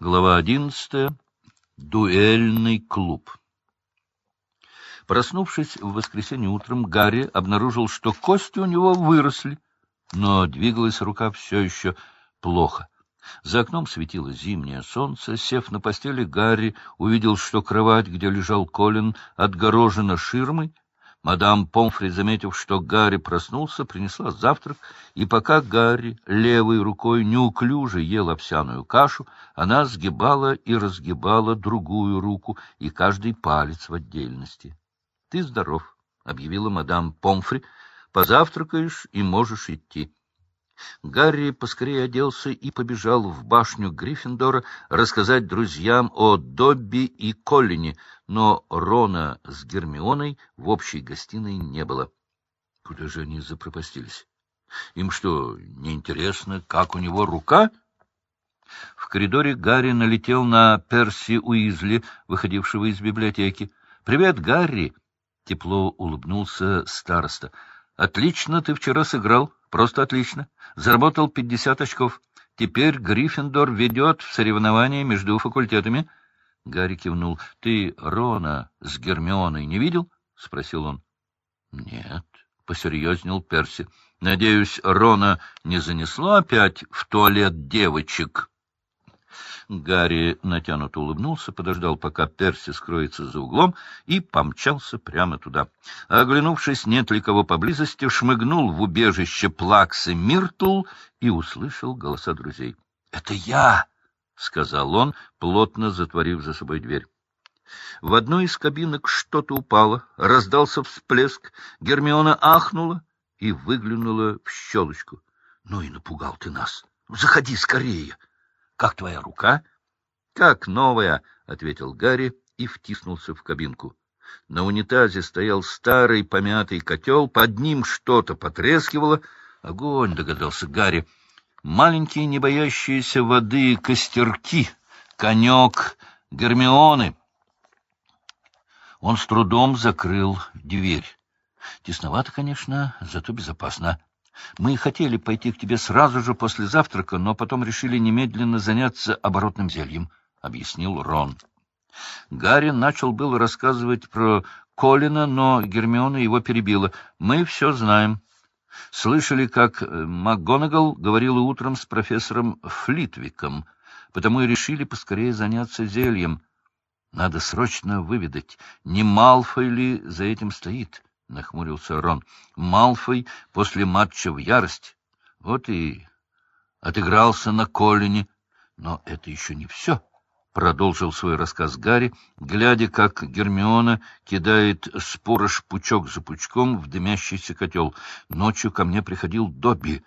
Глава одиннадцатая. Дуэльный клуб. Проснувшись в воскресенье утром, Гарри обнаружил, что кости у него выросли, но двигалась рука все еще плохо. За окном светило зимнее солнце. Сев на постели, Гарри увидел, что кровать, где лежал Колин, отгорожена ширмой, Мадам Помфри, заметив, что Гарри проснулся, принесла завтрак, и пока Гарри левой рукой неуклюже ел овсяную кашу, она сгибала и разгибала другую руку и каждый палец в отдельности. — Ты здоров, — объявила мадам Помфри, — позавтракаешь и можешь идти. Гарри поскорее оделся и побежал в башню Гриффиндора рассказать друзьям о Добби и Коллине, но Рона с Гермионой в общей гостиной не было. Куда же они запропастились? Им что, неинтересно, как у него рука? В коридоре Гарри налетел на Перси Уизли, выходившего из библиотеки. — Привет, Гарри! — тепло улыбнулся староста. — Отлично ты вчера сыграл. Просто отлично. Заработал пятьдесят очков. Теперь Гриффиндор ведет в соревновании между факультетами. Гарри кивнул. — Ты Рона с Гермионой не видел? — спросил он. — Нет, — посерьезнел Перси. — Надеюсь, Рона не занесло опять в туалет девочек? Гарри натянуто улыбнулся, подождал, пока Перси скроется за углом, и помчался прямо туда. Оглянувшись, нет ли кого поблизости, шмыгнул в убежище Плаксы Миртул и услышал голоса друзей. — Это я! — сказал он, плотно затворив за собой дверь. В одной из кабинок что-то упало, раздался всплеск, Гермиона ахнула и выглянула в щелочку. — Ну и напугал ты нас! Заходи скорее! — как твоя рука? — Как новая, — ответил Гарри и втиснулся в кабинку. На унитазе стоял старый помятый котел, под ним что-то потрескивало. Огонь, — догадался Гарри. Маленькие, не боящиеся воды костерки, конек Гермионы. Он с трудом закрыл дверь. Тесновато, конечно, зато безопасно. Мы хотели пойти к тебе сразу же после завтрака, но потом решили немедленно заняться оборотным зельем, — объяснил Рон. Гарри начал было рассказывать про Колина, но Гермиона его перебила. Мы все знаем. Слышали, как МакГонагал говорила утром с профессором Флитвиком, потому и решили поскорее заняться зельем. Надо срочно выведать, не Малфой ли за этим стоит. — нахмурился Рон. — Малфой после матча в ярости. Вот и отыгрался на Колине. Но это еще не все. — продолжил свой рассказ Гарри, глядя, как Гермиона кидает спорож пучок за пучком в дымящийся котел. Ночью ко мне приходил Добби.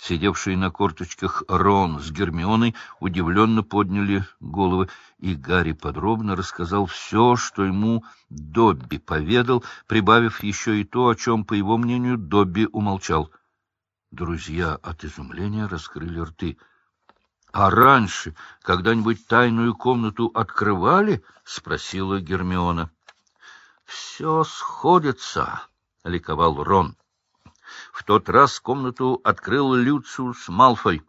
Сидевшие на корточках Рон с Гермионой удивленно подняли головы, и Гарри подробно рассказал все, что ему Добби поведал, прибавив еще и то, о чем, по его мнению, Добби умолчал. Друзья от изумления раскрыли рты. — А раньше когда-нибудь тайную комнату открывали? — спросила Гермиона. — Все сходится, — ликовал Рон. В тот раз комнату открыл Люциус Малфой.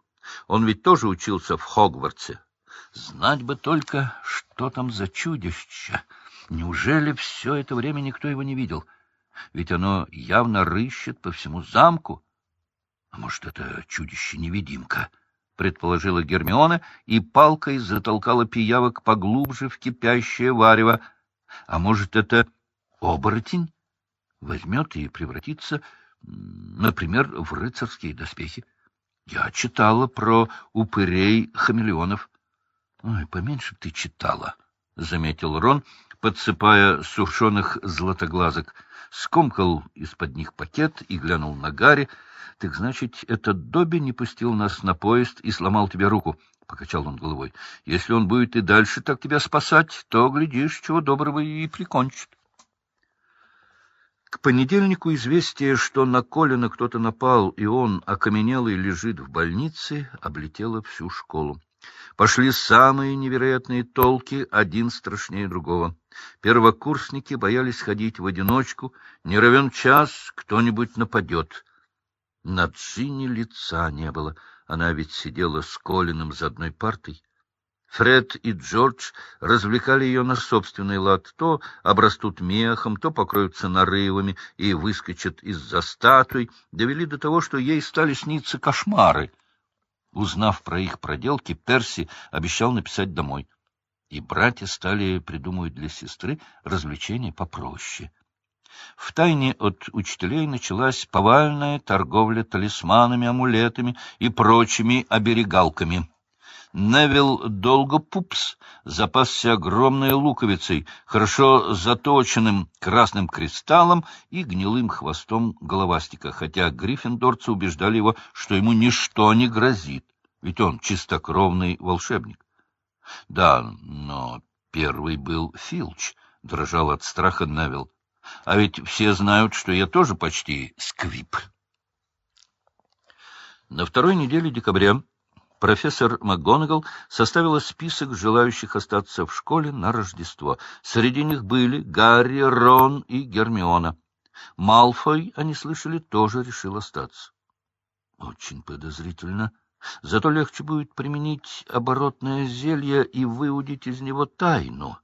Он ведь тоже учился в Хогвартсе. Знать бы только, что там за чудище. Неужели все это время никто его не видел? Ведь оно явно рыщет по всему замку. А может, это чудище-невидимка? предположила Гермиона, и палкой затолкала пиявок поглубже в кипящее варево. А может, это оборотень? Возьмет и превратится например, в рыцарские доспехи. Я читала про упырей-хамелеонов. — Ой, поменьше ты читала, — заметил Рон, подсыпая сушеных златоглазок. Скомкал из-под них пакет и глянул на Гарри. — Так значит, этот Добби не пустил нас на поезд и сломал тебе руку? — покачал он головой. — Если он будет и дальше так тебя спасать, то, глядишь, чего доброго и прикончит. К понедельнику известие, что на Колина кто-то напал, и он, окаменелый, лежит в больнице, облетело всю школу. Пошли самые невероятные толки, один страшнее другого. Первокурсники боялись ходить в одиночку, не равен час кто-нибудь нападет. На Джинни лица не было, она ведь сидела с Колиным за одной партой. Фред и Джордж развлекали ее на собственный лад. То обрастут мехом, то покроются нарывами и выскочат из-за статуй. Довели до того, что ей стали сниться кошмары. Узнав про их проделки, Перси обещал написать домой. И братья стали придумывать для сестры развлечения попроще. В тайне от учителей началась повальная торговля талисманами, амулетами и прочими оберегалками. Невил Долгопупс запасся огромной луковицей, хорошо заточенным красным кристаллом и гнилым хвостом головастика, хотя гриффиндорцы убеждали его, что ему ничто не грозит, ведь он чистокровный волшебник. Да, но первый был Филч, — дрожал от страха Невил. А ведь все знают, что я тоже почти сквип. На второй неделе декабря профессор МакГонагал составила список желающих остаться в школе на Рождество. Среди них были Гарри, Рон и Гермиона. Малфой, они слышали, тоже решил остаться. Очень подозрительно. Зато легче будет применить оборотное зелье и выудить из него тайну.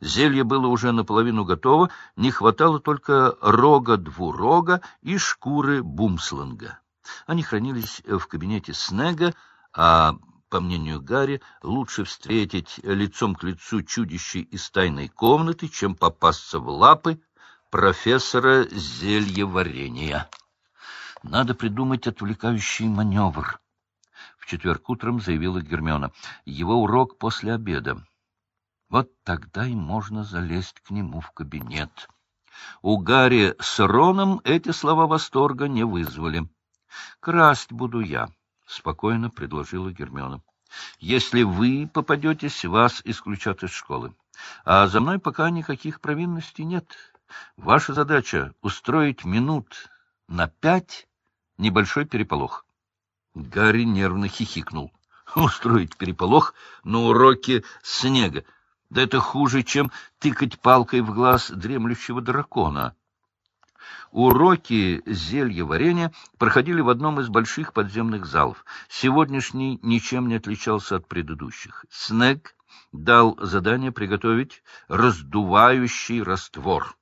Зелье было уже наполовину готово, не хватало только рога двурога и шкуры бумсланга. Они хранились в кабинете Снега, а, по мнению Гарри, лучше встретить лицом к лицу чудище из тайной комнаты, чем попасться в лапы профессора зельеварения. Надо придумать отвлекающий маневр. В четверг утром заявила Гермиона. Его урок после обеда. Вот тогда и можно залезть к нему в кабинет. У Гарри с Роном эти слова восторга не вызвали. «Красть буду я», — спокойно предложила Гермиона. «Если вы попадетесь, вас исключат из школы. А за мной пока никаких провинностей нет. Ваша задача — устроить минут на пять небольшой переполох». Гарри нервно хихикнул. «Устроить переполох на уроке снега. Да это хуже, чем тыкать палкой в глаз дремлющего дракона. Уроки зелья варенья проходили в одном из больших подземных залов. Сегодняшний ничем не отличался от предыдущих. Снег дал задание приготовить раздувающий раствор.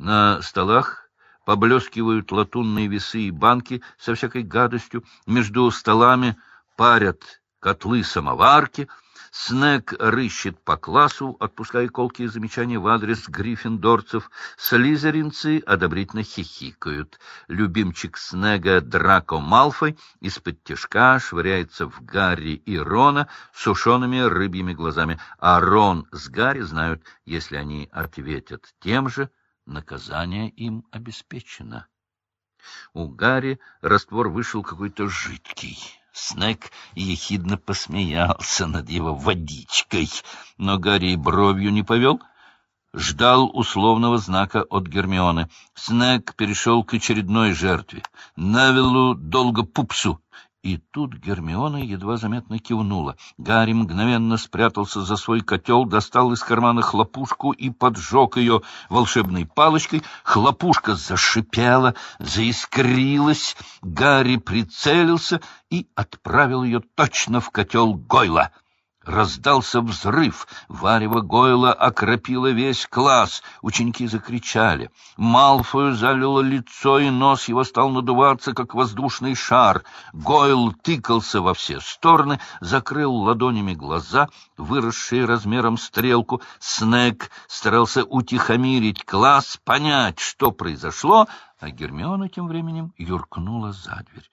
На столах поблескивают латунные весы и банки со всякой гадостью. Между столами парят котлы-самоварки — Снег рыщет по классу, отпуская колкие замечания в адрес гриффиндорцев. Слизеринцы одобрительно хихикают. Любимчик Снега Драко Малфой из-под тяжка швыряется в Гарри и Рона сушеными рыбьими глазами, а Рон с Гарри знают, если они ответят тем же, наказание им обеспечено. У Гарри раствор вышел какой-то жидкий. Снег ехидно посмеялся над его водичкой, но Гарри бровью не повел, ждал условного знака от Гермионы. Снег перешел к очередной жертве — Навелу долго пупсу, и тут Гермиона едва заметно кивнула. Гарри мгновенно спрятался за свой котел, достал из кармана хлопушку и поджег ее волшебной палочкой. Хлопушка зашипела, заискрилась. Гарри прицелился и отправил ее точно в котел Гойла. Раздался взрыв. Варево Гойла окропило весь класс. Ученики закричали. Малфою залило лицо, и нос его стал надуваться, как воздушный шар. Гойл тыкался во все стороны, закрыл ладонями глаза, выросшие размером стрелку. Снег старался утихомирить класс, понять, что произошло, а Гермиона тем временем юркнула за дверь.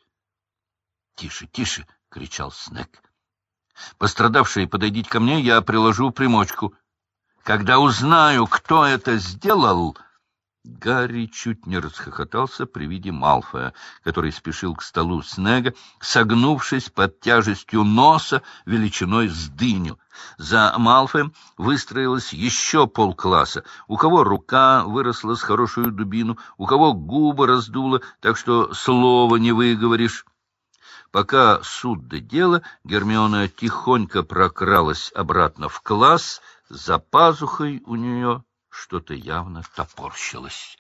— Тише, тише! — кричал Снег. Пострадавшие, подойдите ко мне, я приложу примочку. Когда узнаю, кто это сделал... Гарри чуть не расхохотался при виде Малфоя, который спешил к столу Снега, согнувшись под тяжестью носа величиной с дыню. За Малфоем выстроилось еще полкласса. У кого рука выросла с хорошую дубину, у кого губы раздуло, так что слова не выговоришь. Пока суд до дела, Гермиона тихонько прокралась обратно в класс, за пазухой у нее что-то явно топорщилось.